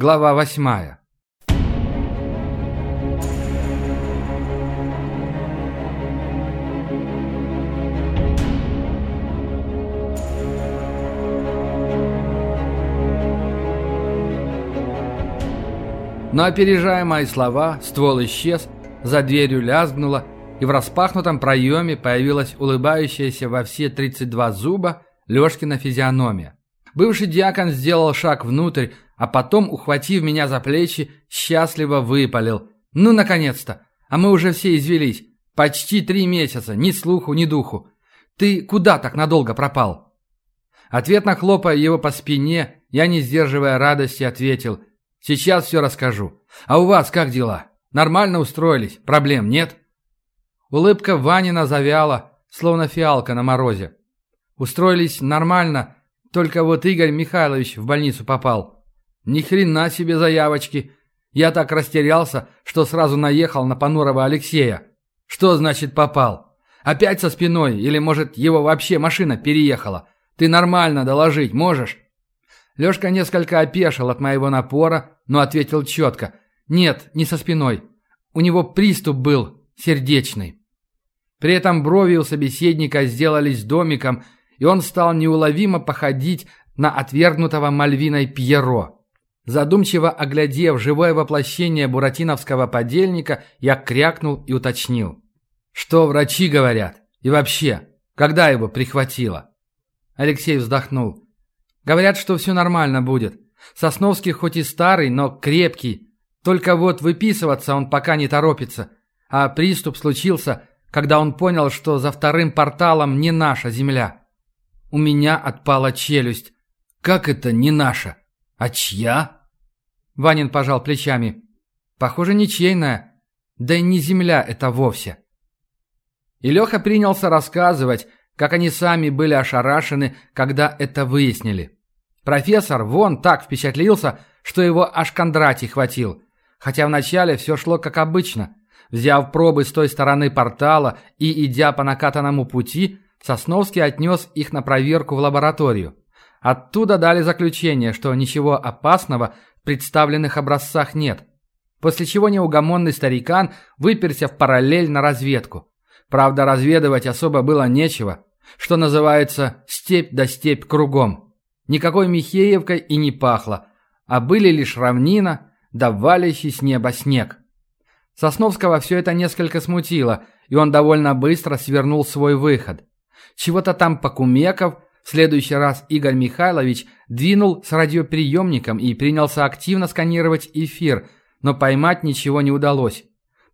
Глава восьмая. Но опережая мои слова, ствол исчез, за дверью лязгнуло, и в распахнутом проеме появилась улыбающаяся во все 32 зуба Лёшкина физиономия. Бывший диакон сделал шаг внутрь, а потом, ухватив меня за плечи, счастливо выпалил. «Ну, наконец-то! А мы уже все извелись. Почти три месяца, ни слуху, ни духу. Ты куда так надолго пропал?» Ответно хлопая его по спине, я, не сдерживая радости, ответил. «Сейчас все расскажу. А у вас как дела? Нормально устроились? Проблем нет?» Улыбка Ванина завяла, словно фиалка на морозе. Устроились нормально, только вот Игорь Михайлович в больницу попал. Ни хрена себе заявочки. Я так растерялся, что сразу наехал на понурого Алексея. Что значит попал? Опять со спиной или, может, его вообще машина переехала? Ты нормально доложить можешь? Лёшка несколько опешил от моего напора, но ответил четко. Нет, не со спиной. У него приступ был сердечный. При этом брови у собеседника сделались домиком, и он стал неуловимо походить на отвергнутого Мальвиной Пьеро. Задумчиво оглядев живое воплощение буратиновского подельника, я крякнул и уточнил. «Что врачи говорят? И вообще, когда его прихватило?» Алексей вздохнул. «Говорят, что все нормально будет. Сосновский хоть и старый, но крепкий. Только вот выписываться он пока не торопится. А приступ случился, когда он понял, что за вторым порталом не наша земля. У меня отпала челюсть. Как это не наша? А чья?» Ванин пожал плечами. Похоже, ничейная. Да и не земля это вовсе. И Леха принялся рассказывать, как они сами были ошарашены, когда это выяснили. Профессор вон так впечатлился, что его аж Кондратий хватил. Хотя вначале все шло как обычно. Взяв пробы с той стороны портала и идя по накатанному пути, Сосновский отнес их на проверку в лабораторию. Оттуда дали заключение, что ничего опасного представленных образцах нет. После чего неугомонный старикан выперся в параллель на разведку. Правда, разведывать особо было нечего. Что называется, степь да степь кругом. Никакой Михеевкой и не пахло, а были лишь равнина да с неба снег. Сосновского все это несколько смутило, и он довольно быстро свернул свой выход. Чего-то там покумеков, следующий раз Игорь Михайлович двинул с радиоприемником и принялся активно сканировать эфир, но поймать ничего не удалось.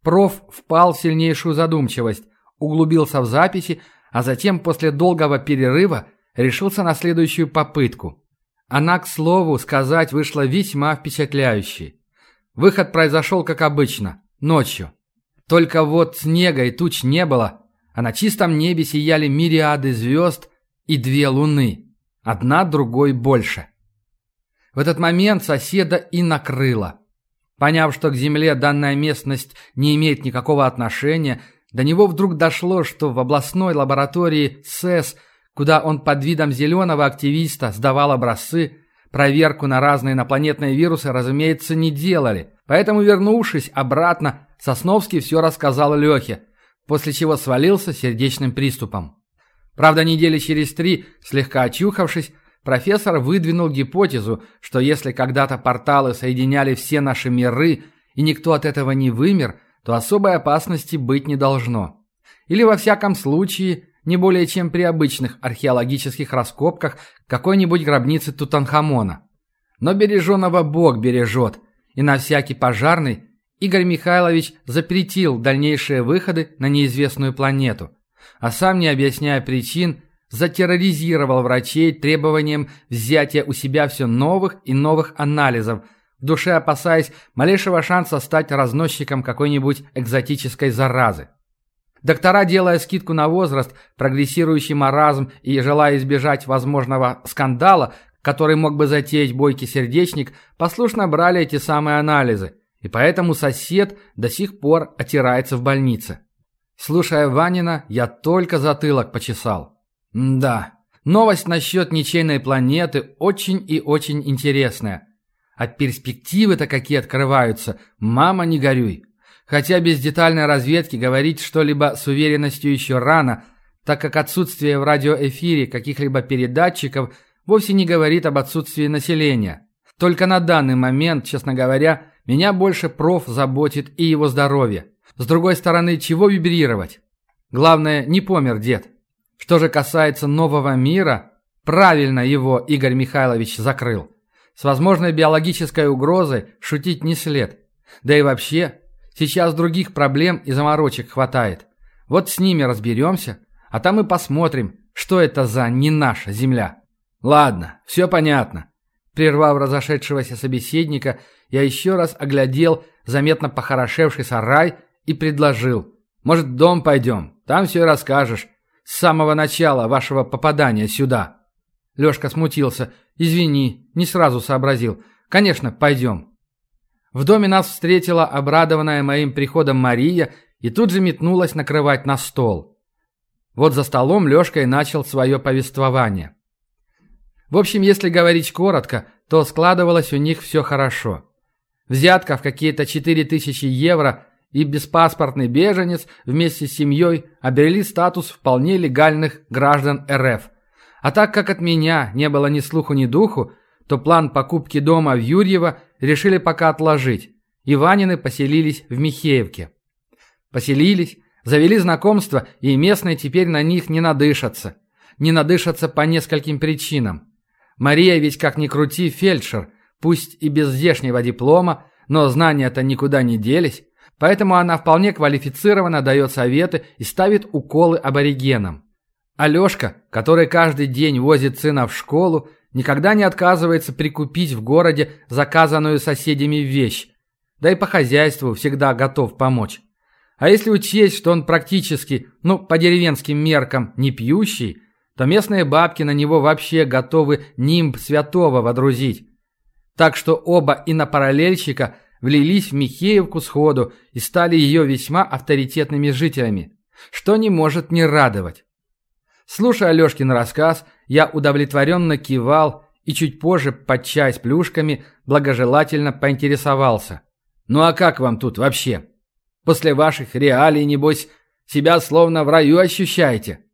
Проф впал в сильнейшую задумчивость, углубился в записи, а затем после долгого перерыва решился на следующую попытку. Она, к слову, сказать вышла весьма впечатляющей. Выход произошел, как обычно, ночью. Только вот снега и туч не было, а на чистом небе сияли мириады звезд, и две луны, одна другой больше. В этот момент соседа и накрыло. Поняв, что к Земле данная местность не имеет никакого отношения, до него вдруг дошло, что в областной лаборатории СЭС, куда он под видом зеленого активиста сдавал образцы, проверку на разные инопланетные вирусы, разумеется, не делали. Поэтому, вернувшись обратно, Сосновский все рассказал Лехе, после чего свалился сердечным приступом. Правда, недели через три, слегка очухавшись, профессор выдвинул гипотезу, что если когда-то порталы соединяли все наши миры, и никто от этого не вымер, то особой опасности быть не должно. Или во всяком случае, не более чем при обычных археологических раскопках какой-нибудь гробницы Тутанхамона. Но береженого Бог бережет, и на всякий пожарный Игорь Михайлович запретил дальнейшие выходы на неизвестную планету – а сам, не объясняя причин, затерроризировал врачей требованием взятия у себя все новых и новых анализов, в душе опасаясь малейшего шанса стать разносчиком какой-нибудь экзотической заразы. Доктора, делая скидку на возраст, прогрессирующий маразм и желая избежать возможного скандала, который мог бы затеять бойкий сердечник, послушно брали эти самые анализы, и поэтому сосед до сих пор отирается в больнице. Слушая Ванина, я только затылок почесал. да, новость насчет ничейной планеты очень и очень интересная. А перспективы-то какие открываются, мама не горюй. Хотя без детальной разведки говорить что-либо с уверенностью еще рано, так как отсутствие в радиоэфире каких-либо передатчиков вовсе не говорит об отсутствии населения. Только на данный момент, честно говоря, меня больше проф заботит и его здоровье. С другой стороны, чего вибрировать? Главное, не помер дед. Что же касается нового мира, правильно его Игорь Михайлович закрыл. С возможной биологической угрозой шутить не след. Да и вообще, сейчас других проблем и заморочек хватает. Вот с ними разберемся, а там и посмотрим, что это за не наша земля. Ладно, все понятно. Прервав разошедшегося собеседника, я еще раз оглядел заметно похорошевший сарай и предложил. «Может, в дом пойдем? Там все и расскажешь. С самого начала вашего попадания сюда». Лешка смутился. «Извини, не сразу сообразил. Конечно, пойдем». В доме нас встретила обрадованная моим приходом Мария и тут же метнулась накрывать на стол. Вот за столом Лешка и начал свое повествование. В общем, если говорить коротко, то складывалось у них все хорошо. Взятка в какие-то 4000 евро и беспаспортный беженец вместе с семьей обрели статус вполне легальных граждан РФ. А так как от меня не было ни слуху, ни духу, то план покупки дома в Юрьево решили пока отложить. Иванины поселились в Михеевке. Поселились, завели знакомства, и местные теперь на них не надышатся. Не надышатся по нескольким причинам. Мария ведь как ни крути фельдшер, пусть и без здешнего диплома, но знания-то никуда не делись, поэтому она вполне квалифицированно дает советы и ставит уколы аборигенам. Алешка, который каждый день возит сына в школу, никогда не отказывается прикупить в городе заказанную соседями вещь, да и по хозяйству всегда готов помочь. А если учесть, что он практически, ну, по деревенским меркам, не пьющий, то местные бабки на него вообще готовы нимб святого водрузить. Так что оба инопараллельщика влились в Михеевку сходу и стали ее весьма авторитетными жителями, что не может не радовать. Слушая Алешкин рассказ, я удовлетворенно кивал и чуть позже, под чай с плюшками, благожелательно поинтересовался. «Ну а как вам тут вообще? После ваших реалий, небось, себя словно в раю ощущаете?»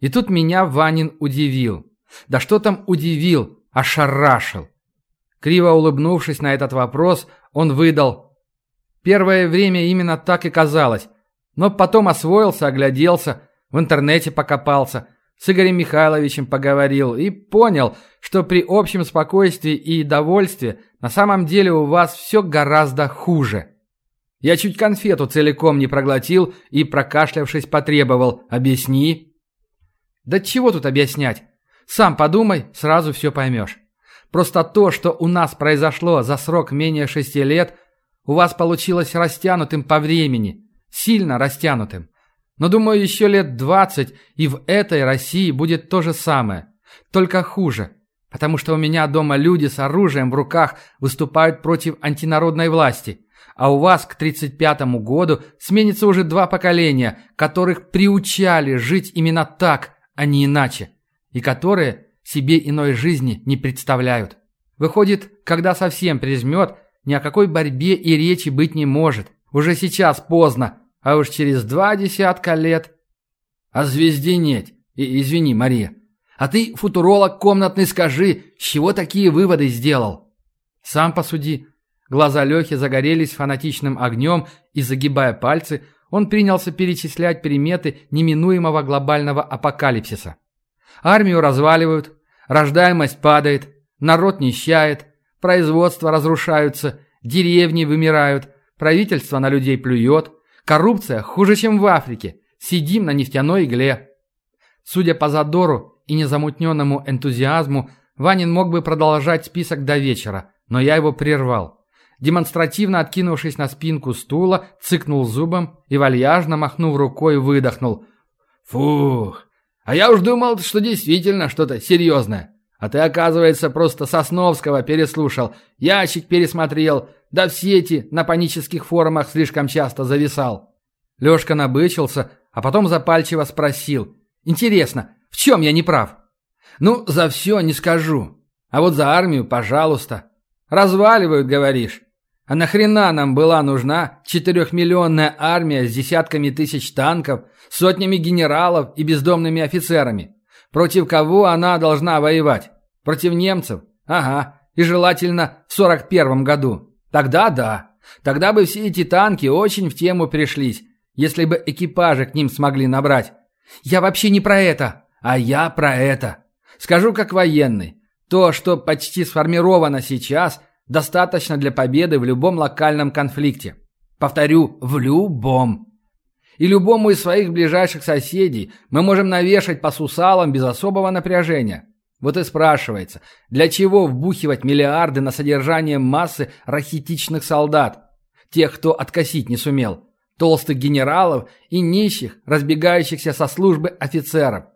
И тут меня Ванин удивил. Да что там удивил, ошарашил. Криво улыбнувшись на этот вопрос, он выдал. Первое время именно так и казалось. Но потом освоился, огляделся, в интернете покопался, с Игорем Михайловичем поговорил и понял, что при общем спокойствии и довольстве на самом деле у вас все гораздо хуже. Я чуть конфету целиком не проглотил и, прокашлявшись, потребовал «Объясни». Да чего тут объяснять? Сам подумай, сразу все поймешь. Просто то, что у нас произошло за срок менее шести лет, у вас получилось растянутым по времени, сильно растянутым. Но думаю, еще лет двадцать, и в этой России будет то же самое, только хуже. Потому что у меня дома люди с оружием в руках выступают против антинародной власти. А у вас к 35-му году сменится уже два поколения, которых приучали жить именно так, а не иначе, и которые себе иной жизни не представляют. Выходит, когда совсем прижмет, ни о какой борьбе и речи быть не может. Уже сейчас поздно, а уж через два десятка лет. А звезде нет. И, извини, Мария. А ты, футуролог комнатный, скажи, с чего такие выводы сделал? Сам посуди. Глаза Лехи загорелись фанатичным огнем, и, загибая пальцы, он принялся перечислять приметы неминуемого глобального апокалипсиса. Армию разваливают, рождаемость падает, народ нищает, производства разрушаются, деревни вымирают, правительство на людей плюет, коррупция хуже, чем в Африке, сидим на нефтяной игле. Судя по задору и незамутненному энтузиазму, Ванин мог бы продолжать список до вечера, но я его прервал демонстративно откинувшись на спинку стула, цыкнул зубом и, вальяжно махнув рукой, выдохнул. «Фух, а я уж думал, что действительно что-то серьезное. А ты, оказывается, просто Сосновского переслушал, ящик пересмотрел, да в сети на панических форумах слишком часто зависал». Лешка набычился, а потом запальчиво спросил. «Интересно, в чем я не прав?» «Ну, за все не скажу. А вот за армию, пожалуйста. Разваливают, говоришь? А нахрена нам была нужна четырехмиллионная армия с десятками тысяч танков, сотнями генералов и бездомными офицерами? Против кого она должна воевать? Против немцев? Ага, и желательно в сорок первом году. Тогда да. Тогда бы все эти танки очень в тему пришлись, если бы экипажи к ним смогли набрать. Я вообще не про это, а я про это. Скажу как военный. То, что почти сформировано сейчас, достаточно для победы в любом локальном конфликте. Повторю, в любом. И любому из своих ближайших соседей мы можем навешать по сусалам без особого напряжения. Вот и спрашивается, для чего вбухивать миллиарды на содержание массы рахитичных солдат? Тех, кто откосить не сумел. Толстых генералов и нищих, разбегающихся со службы офицеров.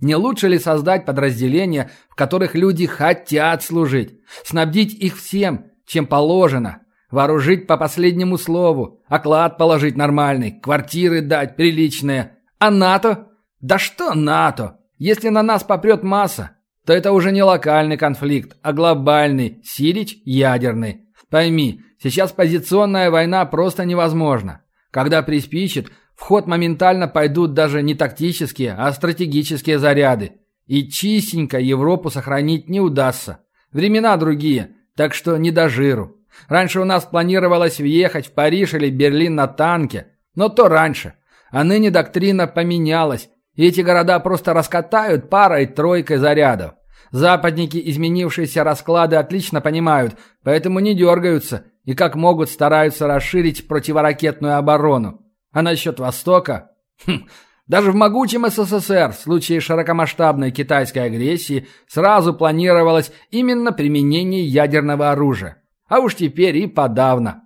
Не лучше ли создать подразделения, в которых люди хотят служить, снабдить их всем, чем положено, вооружить по последнему слову, оклад положить нормальный, квартиры дать приличные. А НАТО? Да что НАТО? Если на нас попрет масса, то это уже не локальный конфликт, а глобальный, Сирич – ядерный. Пойми, сейчас позиционная война просто невозможна. Когда приспичит, в ход моментально пойдут даже не тактические, а стратегические заряды. И чистенько Европу сохранить не удастся. Времена другие, так что не до жиру. Раньше у нас планировалось въехать в Париж или Берлин на танке, но то раньше. А ныне доктрина поменялась, и эти города просто раскатают парой-тройкой зарядов. Западники изменившиеся расклады отлично понимают, поэтому не дергаются и как могут стараются расширить противоракетную оборону. А насчет Востока? Хм, даже в могучем СССР в случае широкомасштабной китайской агрессии сразу планировалось именно применение ядерного оружия. А уж теперь и подавно.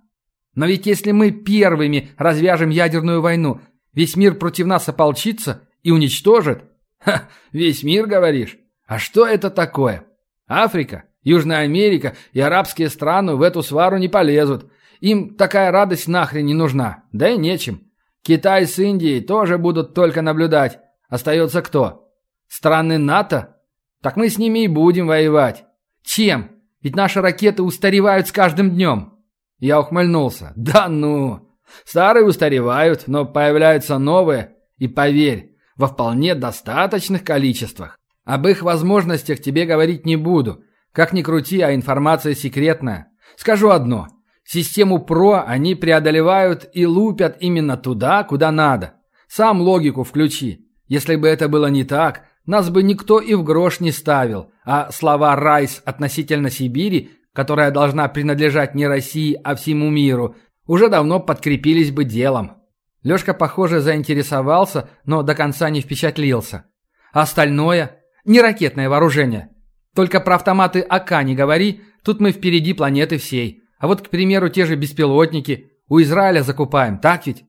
Но ведь если мы первыми развяжем ядерную войну, весь мир против нас ополчится и уничтожит? Ха, весь мир, говоришь? А что это такое? Африка, Южная Америка и арабские страны в эту свару не полезут. Им такая радость нахрен не нужна. Да и нечем. Китай с Индией тоже будут только наблюдать. Остается кто? Страны НАТО? Так мы с ними и будем воевать. Чем? Ведь наши ракеты устаревают с каждым днем. Я ухмыльнулся. Да ну! Старые устаревают, но появляются новые. И поверь, во вполне достаточных количествах. Об их возможностях тебе говорить не буду. Как ни крути, а информация секретная. Скажу одно. Систему ПРО они преодолевают и лупят именно туда, куда надо. Сам логику включи. Если бы это было не так, нас бы никто и в грош не ставил, а слова «Райс» относительно Сибири, которая должна принадлежать не России, а всему миру, уже давно подкрепились бы делом. Лёшка, похоже, заинтересовался, но до конца не впечатлился. А остальное – не ракетное вооружение. Только про автоматы АК не говори, тут мы впереди планеты всей. А вот, к примеру, те же беспилотники у Израиля закупаем, так ведь?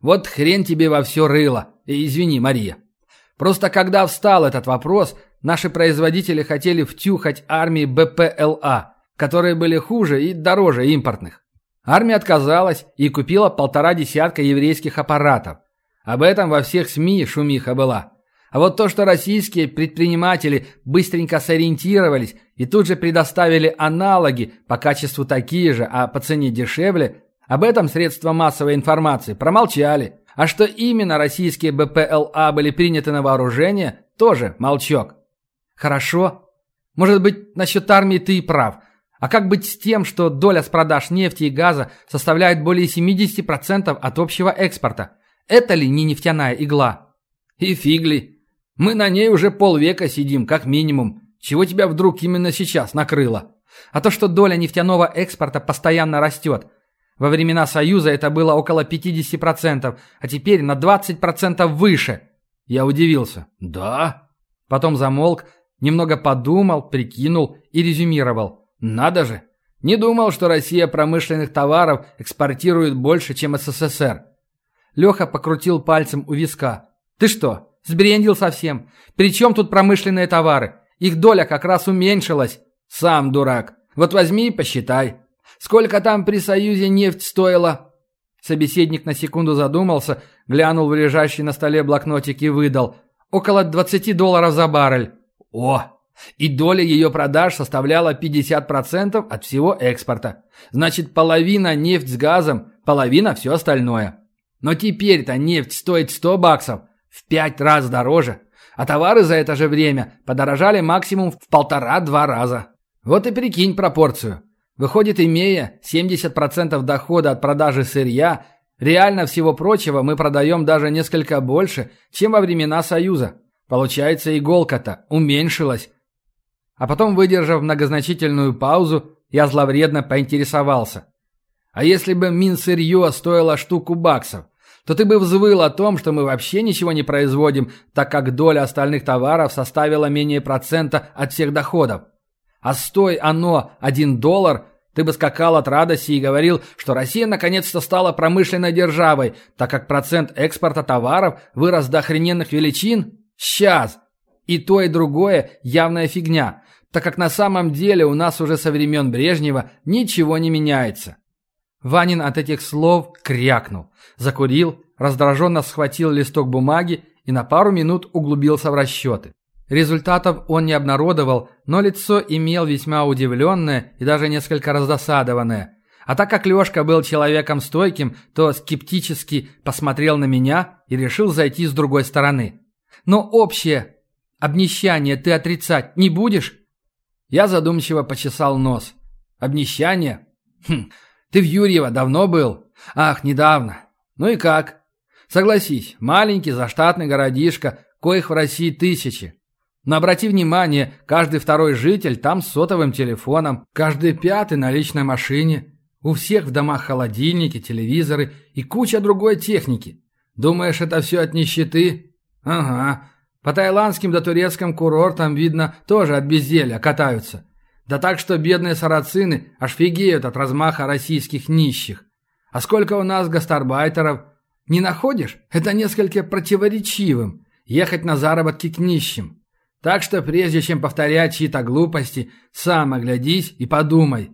Вот хрен тебе во все рыло. И извини, Мария. Просто когда встал этот вопрос, наши производители хотели втюхать армии БПЛА, которые были хуже и дороже импортных. Армия отказалась и купила полтора десятка еврейских аппаратов. Об этом во всех СМИ шумиха была. А вот то, что российские предприниматели быстренько сориентировались и тут же предоставили аналоги по качеству такие же, а по цене дешевле, об этом средства массовой информации промолчали. А что именно российские БПЛА были приняты на вооружение, тоже молчок. Хорошо. Может быть, насчет армии ты и прав. А как быть с тем, что доля с продаж нефти и газа составляет более 70% от общего экспорта? Это ли не нефтяная игла? И фигли. Мы на ней уже полвека сидим, как минимум. Чего тебя вдруг именно сейчас накрыло? А то, что доля нефтяного экспорта постоянно растет. Во времена Союза это было около 50%, а теперь на 20% выше. Я удивился. Да? Потом замолк, немного подумал, прикинул и резюмировал. Надо же. Не думал, что Россия промышленных товаров экспортирует больше, чем СССР. Леха покрутил пальцем у виска. Ты что, Сбрендил совсем. Причем тут промышленные товары? Их доля как раз уменьшилась. Сам дурак. Вот возьми и посчитай. Сколько там при Союзе нефть стоила?» Собеседник на секунду задумался, глянул в лежащий на столе блокнотик и выдал. «Около 20 долларов за баррель». «О, И доля ее продаж составляла 50% от всего экспорта. Значит, половина нефть с газом, половина все остальное. Но теперь-то нефть стоит 100 баксов, в 5 раз дороже, а товары за это же время подорожали максимум в полтора-два раза. Вот и прикинь пропорцию. Выходит, имея 70% дохода от продажи сырья, реально всего прочего мы продаем даже несколько больше, чем во времена Союза. Получается, иголка-то уменьшилась. А потом, выдержав многозначительную паузу, я зловредно поинтересовался. А если бы Минсырье стоило штуку баксов, то ты бы взвыл о том, что мы вообще ничего не производим, так как доля остальных товаров составила менее процента от всех доходов. А стой оно один доллар, ты бы скакал от радости и говорил, что Россия наконец-то стала промышленной державой, так как процент экспорта товаров вырос до охрененных величин? Сейчас! И то, и другое явная фигня, так как на самом деле у нас уже со времен Брежнева ничего не меняется. Ванин от этих слов крякнул, закурил, раздраженно схватил листок бумаги и на пару минут углубился в расчеты. Результатов он не обнародовал, но лицо имел весьма удивленное и даже несколько раздосадованное. А так как Лешка был человеком стойким, то скептически посмотрел на меня и решил зайти с другой стороны. «Но общее обнищание ты отрицать не будешь?» Я задумчиво почесал нос. «Обнищание? Хм, ты в Юрьево давно был? Ах, недавно. Ну и как? Согласись, маленький заштатный городишко, коих в России тысячи. Но обрати внимание, каждый второй житель там с сотовым телефоном, каждый пятый на личной машине. У всех в домах холодильники, телевизоры и куча другой техники. Думаешь, это все от нищеты? Ага. По тайландским да турецким курортам, видно, тоже от безделья катаются. Да так, что бедные сарацины аж фигеют от размаха российских нищих. А сколько у нас гастарбайтеров? Не находишь? Это несколько противоречивым. Ехать на заработки к нищим. Так что прежде чем повторять чьи-то глупости, сам оглядись и подумай.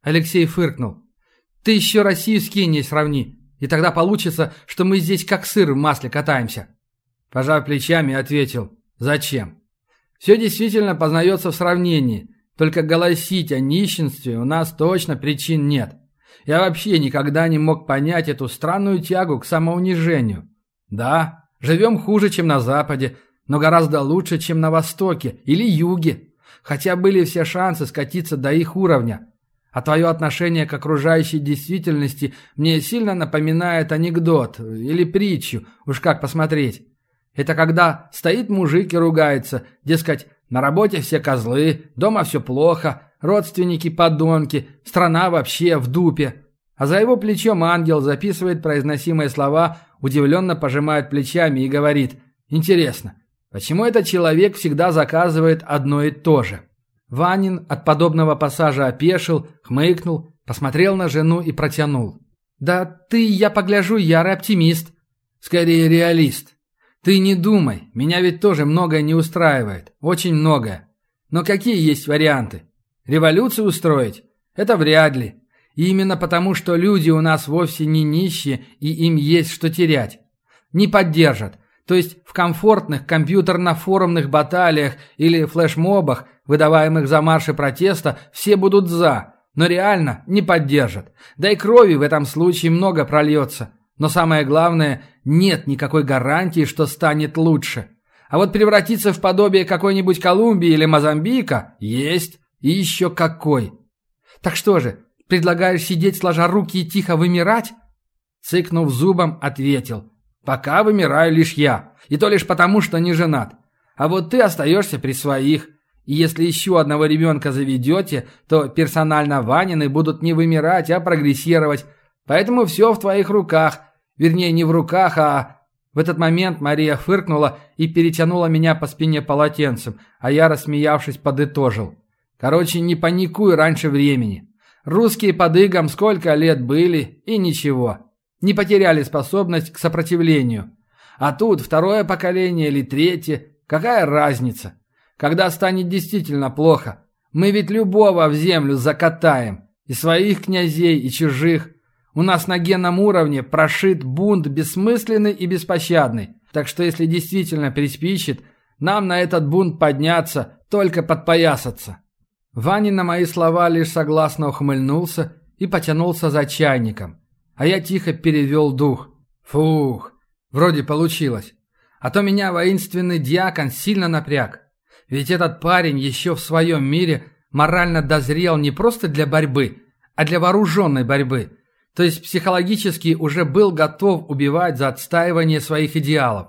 Алексей фыркнул. Ты еще Россию с Кенией сравни, и тогда получится, что мы здесь как сыр в масле катаемся. Пожав плечами, ответил. Зачем? Все действительно познается в сравнении. Только голосить о нищенстве у нас точно причин нет. Я вообще никогда не мог понять эту странную тягу к самоунижению. Да, живем хуже, чем на Западе, но гораздо лучше, чем на Востоке или Юге. Хотя были все шансы скатиться до их уровня. А твое отношение к окружающей действительности мне сильно напоминает анекдот или притчу, уж как посмотреть. Это когда стоит мужик и ругается, дескать, на работе все козлы, дома все плохо, родственники подонки, страна вообще в дупе. А за его плечом ангел записывает произносимые слова, удивленно пожимает плечами и говорит «Интересно, почему этот человек всегда заказывает одно и то же?» Ванин от подобного пассажа опешил, хмыкнул, посмотрел на жену и протянул. «Да ты, я погляжу, ярый оптимист. Скорее реалист. Ты не думай, меня ведь тоже многое не устраивает. Очень многое. Но какие есть варианты? Революцию устроить? Это вряд ли. И именно потому, что люди у нас вовсе не нищие, и им есть что терять. Не поддержат. То есть в комфортных компьютерно-форумных баталиях или флешмобах, выдаваемых за марши протеста, все будут «за», но реально не поддержат. Да и крови в этом случае много прольется. Но самое главное, нет никакой гарантии, что станет лучше. А вот превратиться в подобие какой-нибудь Колумбии или Мозамбика есть. И еще какой. Так что же, предлагаешь сидеть сложа руки и тихо вымирать? Цыкнув зубом, ответил. Пока вымираю лишь я. И то лишь потому, что не женат. А вот ты остаешься при своих. И если еще одного ребенка заведете, то персонально Ванины будут не вымирать, а прогрессировать, Поэтому все в твоих руках. Вернее, не в руках, а...» В этот момент Мария фыркнула и перетянула меня по спине полотенцем, а я, рассмеявшись, подытожил. «Короче, не паникуй раньше времени. Русские под игом сколько лет были, и ничего. Не потеряли способность к сопротивлению. А тут второе поколение или третье, какая разница? Когда станет действительно плохо, мы ведь любого в землю закатаем, и своих князей, и чужих. У нас на генном уровне прошит бунт бессмысленный и беспощадный. Так что если действительно приспичит, Нам на этот бунт подняться, только подпоясаться». Ваня на мои слова лишь согласно ухмыльнулся и потянулся за чайником. А я тихо перевел дух. Фух, вроде получилось. А то меня воинственный диакон сильно напряг. Ведь этот парень еще в своем мире морально дозрел не просто для борьбы, а для вооруженной борьбы. То есть психологически уже был готов убивать за отстаивание своих идеалов.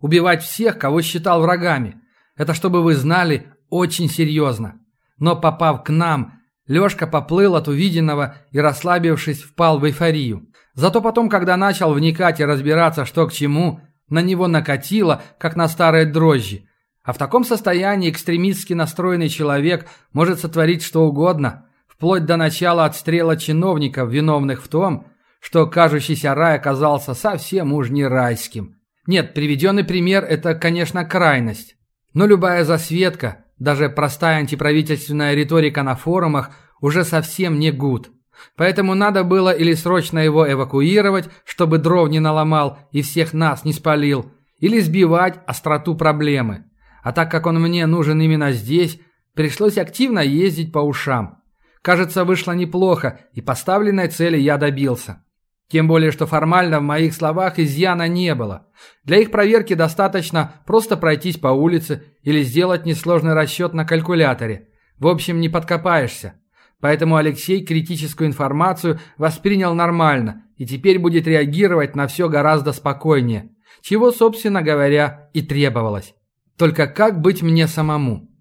Убивать всех, кого считал врагами. Это, чтобы вы знали, очень серьезно. Но попав к нам, Лёшка поплыл от увиденного и, расслабившись, впал в эйфорию. Зато потом, когда начал вникать и разбираться, что к чему, на него накатило, как на старые дрожжи. А в таком состоянии экстремистски настроенный человек может сотворить что угодно, вплоть до начала отстрела чиновников, виновных в том, что кажущийся рай оказался совсем уж не райским. Нет, приведенный пример – это, конечно, крайность. Но любая засветка, даже простая антиправительственная риторика на форумах уже совсем не гуд. Поэтому надо было или срочно его эвакуировать, чтобы дров не наломал и всех нас не спалил, или сбивать остроту проблемы. А так как он мне нужен именно здесь, пришлось активно ездить по ушам. Кажется, вышло неплохо, и поставленной цели я добился. Тем более, что формально в моих словах изъяна не было. Для их проверки достаточно просто пройтись по улице или сделать несложный расчет на калькуляторе. В общем, не подкопаешься. Поэтому Алексей критическую информацию воспринял нормально и теперь будет реагировать на все гораздо спокойнее, чего, собственно говоря, и требовалось. Только как быть мне самому?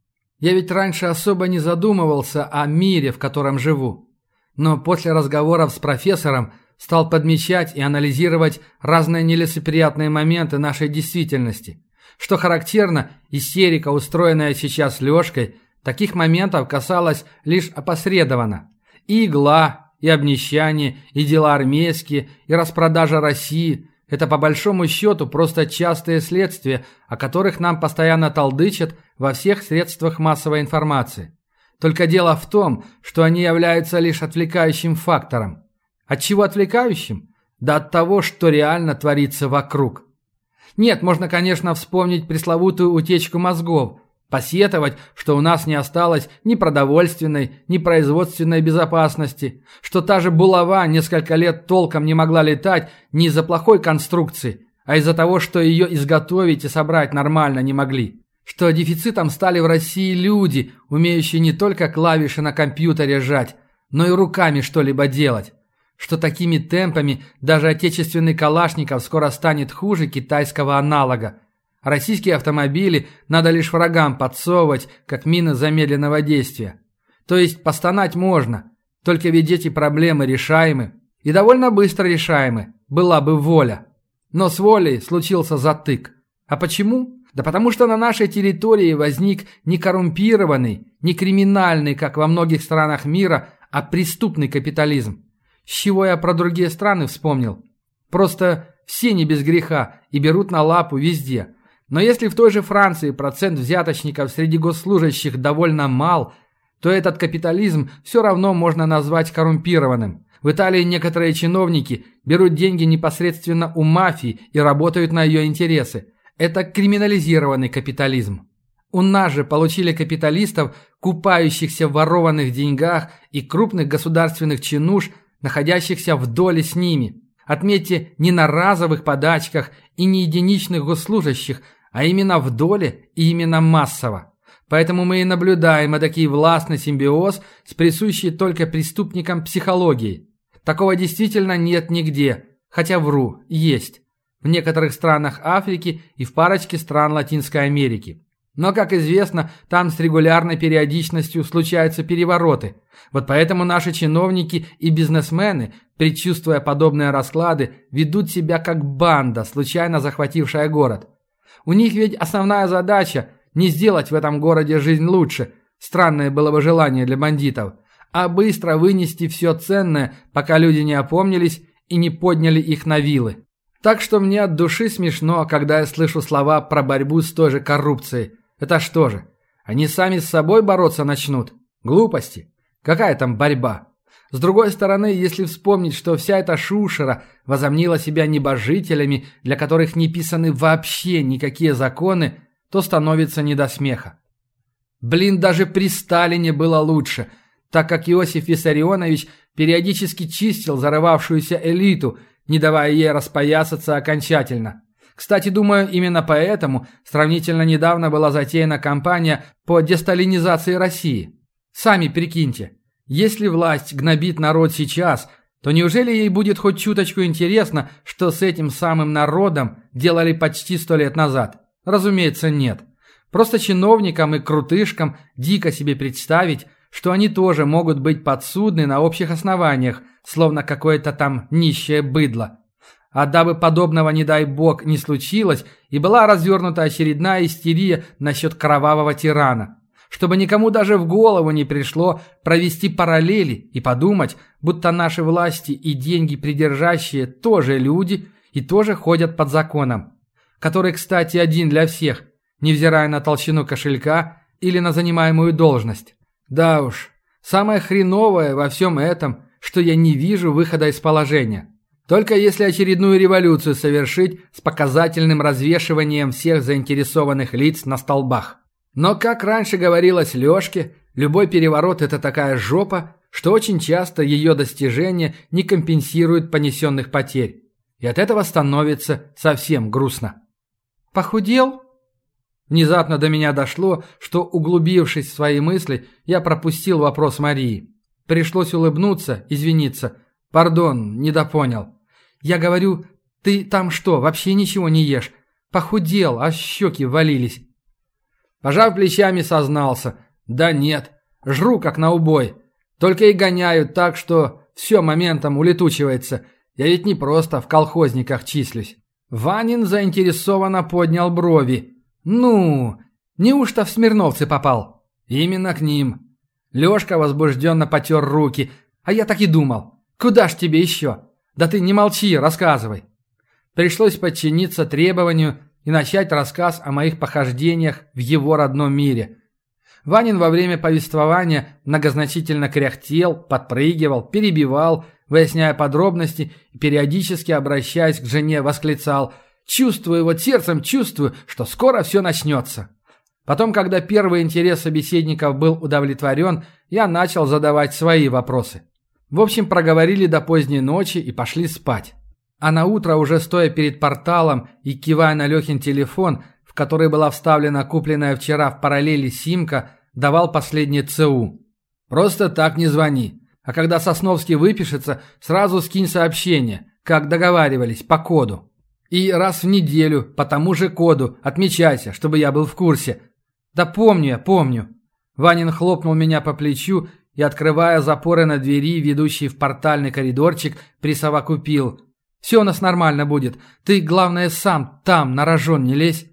Я ведь раньше особо не задумывался о мире, в котором живу. Но после разговоров с профессором стал подмечать и анализировать разные нелицеприятные моменты нашей действительности. Что характерно, истерика, устроенная сейчас Лёшкой, таких моментов касалась лишь опосредованно. И игла, и обнищание, и дела армейские, и распродажа России – это по большому счету просто частые следствия, о которых нам постоянно толдычат во всех средствах массовой информации. Только дело в том, что они являются лишь отвлекающим фактором. От чего отвлекающим? Да от того, что реально творится вокруг. Нет, можно, конечно, вспомнить пресловутую утечку мозгов, посетовать, что у нас не осталось ни продовольственной, ни производственной безопасности, что та же булава несколько лет толком не могла летать не из-за плохой конструкции, а из-за того, что ее изготовить и собрать нормально не могли. Что дефицитом стали в России люди, умеющие не только клавиши на компьютере жать, но и руками что-либо делать что такими темпами даже отечественный Калашников скоро станет хуже китайского аналога. Российские автомобили надо лишь врагам подсовывать, как мины замедленного действия. То есть постонать можно, только ведь эти проблемы решаемы. И довольно быстро решаемы, была бы воля. Но с волей случился затык. А почему? Да потому что на нашей территории возник не коррумпированный, не криминальный, как во многих странах мира, а преступный капитализм. С чего я про другие страны вспомнил? Просто все не без греха и берут на лапу везде. Но если в той же Франции процент взяточников среди госслужащих довольно мал, то этот капитализм все равно можно назвать коррумпированным. В Италии некоторые чиновники берут деньги непосредственно у мафии и работают на ее интересы. Это криминализированный капитализм. У нас же получили капиталистов, купающихся в ворованных деньгах и крупных государственных чинуш – находящихся в доле с ними. Отметьте, не на разовых подачках и не единичных госслужащих, а именно в доле и именно массово. Поэтому мы и наблюдаем такой властный симбиоз с присущей только преступникам психологией. Такого действительно нет нигде, хотя вру, есть. В некоторых странах Африки и в парочке стран Латинской Америки. Но, как известно, там с регулярной периодичностью случаются перевороты. Вот поэтому наши чиновники и бизнесмены, предчувствуя подобные расклады, ведут себя как банда, случайно захватившая город. У них ведь основная задача – не сделать в этом городе жизнь лучше, странное было бы желание для бандитов, а быстро вынести все ценное, пока люди не опомнились и не подняли их на вилы. Так что мне от души смешно, когда я слышу слова про борьбу с той же коррупцией – это что же, они сами с собой бороться начнут? Глупости. Какая там борьба? С другой стороны, если вспомнить, что вся эта шушера возомнила себя небожителями, для которых не писаны вообще никакие законы, то становится не до смеха. Блин, даже при Сталине было лучше, так как Иосиф Виссарионович периодически чистил зарывавшуюся элиту, не давая ей распоясаться окончательно. Кстати, думаю, именно поэтому сравнительно недавно была затеяна кампания по десталинизации России. Сами прикиньте, если власть гнобит народ сейчас, то неужели ей будет хоть чуточку интересно, что с этим самым народом делали почти сто лет назад? Разумеется, нет. Просто чиновникам и крутышкам дико себе представить, что они тоже могут быть подсудны на общих основаниях, словно какое-то там нищее быдло. А дабы подобного, не дай бог, не случилось, и была развернута очередная истерия насчет кровавого тирана. Чтобы никому даже в голову не пришло провести параллели и подумать, будто наши власти и деньги придержащие тоже люди и тоже ходят под законом. Который, кстати, один для всех, невзирая на толщину кошелька или на занимаемую должность. Да уж, самое хреновое во всем этом, что я не вижу выхода из положения. Только если очередную революцию совершить с показательным развешиванием всех заинтересованных лиц на столбах. Но, как раньше говорилось Лёшке, любой переворот – это такая жопа, что очень часто ее достижения не компенсируют понесенных потерь. И от этого становится совсем грустно. «Похудел?» Внезапно до меня дошло, что, углубившись в свои мысли, я пропустил вопрос Марии. Пришлось улыбнуться, извиниться. «Пардон, недопонял». Я говорю, ты там что, вообще ничего не ешь? Похудел, а щеки валились. Пожав плечами, сознался. Да нет, жру как на убой. Только и гоняют так, что все моментом улетучивается. Я ведь не просто в колхозниках числюсь. Ванин заинтересованно поднял брови. «Ну, неужто в Смирновцы попал?» «Именно к ним». Лешка возбужденно потер руки. «А я так и думал. Куда ж тебе еще? «Да ты не молчи, рассказывай». Пришлось подчиниться требованию и начать рассказ о моих похождениях в его родном мире. Ванин во время повествования многозначительно кряхтел, подпрыгивал, перебивал, выясняя подробности и периодически обращаясь к жене восклицал «Чувствую, вот сердцем чувствую, что скоро все начнется». Потом, когда первый интерес собеседников был удовлетворен, я начал задавать свои вопросы. В общем, проговорили до поздней ночи и пошли спать. А на утро уже стоя перед порталом и кивая на Лехин телефон, в который была вставлена купленная вчера в параллели симка, давал последнее ЦУ. «Просто так не звони. А когда Сосновский выпишется, сразу скинь сообщение, как договаривались, по коду. И раз в неделю, по тому же коду, отмечайся, чтобы я был в курсе. Да помню я, помню». Ванин хлопнул меня по плечу и, открывая запоры на двери, ведущие в портальный коридорчик, присовокупил. «Все у нас нормально будет. Ты, главное, сам там на рожон не лезь».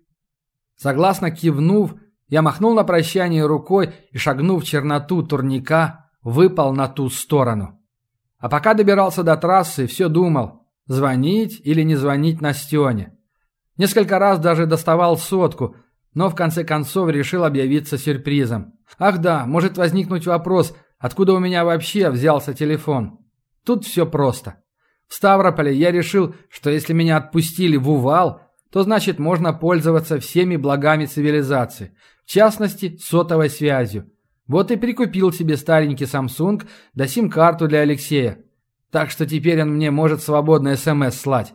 Согласно кивнув, я махнул на прощание рукой и, шагнув в черноту турника, выпал на ту сторону. А пока добирался до трассы, все думал, звонить или не звонить Настене. Несколько раз даже доставал сотку, но в конце концов решил объявиться сюрпризом. Ах да, может возникнуть вопрос – Откуда у меня вообще взялся телефон? Тут все просто. В Ставрополе я решил, что если меня отпустили в Увал, то значит можно пользоваться всеми благами цивилизации, в частности сотовой связью. Вот и прикупил себе старенький Samsung да сим-карту для Алексея. Так что теперь он мне может свободно СМС слать.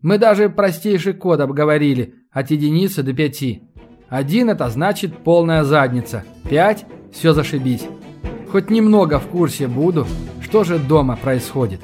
Мы даже простейший код обговорили, от единицы до пяти. Один – это значит полная задница, пять – все зашибись хоть немного в курсе буду, что же дома происходит.